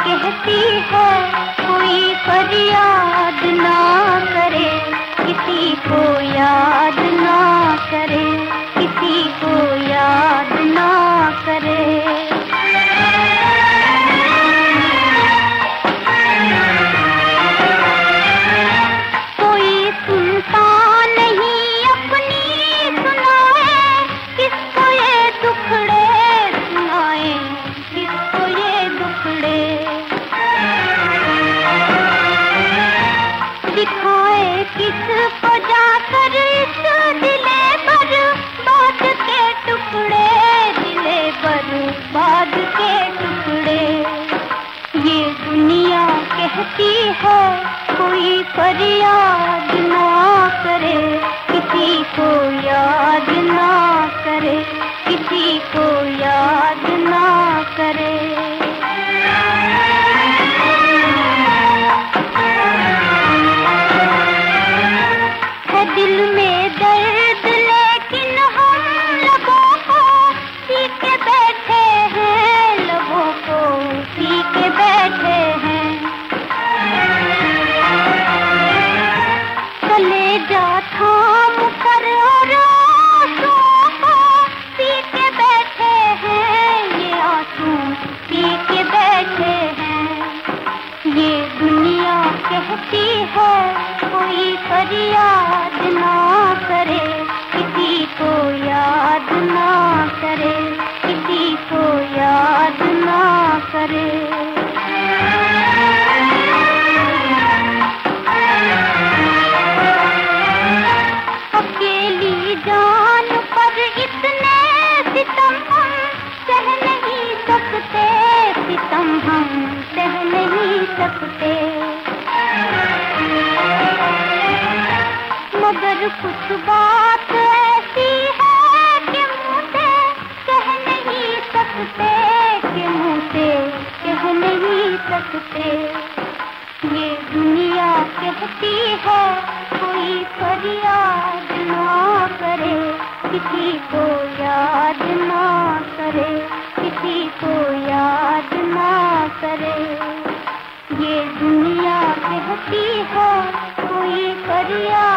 कहती है कोई फरियाद ना करे किसी को याद ना करे। कहती है, कोई फरियाद ना करे, किसी को याद ना करे, किसी को याद ना करे। कहती है कोई फरियाद ना करे, किसी को याद ना करे, किसी को याद ना करे। अकेली जान पर नहीं सकते सह नहीं सकते। कुछ बात ऐसी है कि से कह नहीं सकते, कि से कह नहीं सकते। ये दुनिया कहती है, कोई फरियाद ना करे, किसी को याद ना करे, किसी को याद ना करे। ये दुनिया कहती है, कोई फरियाद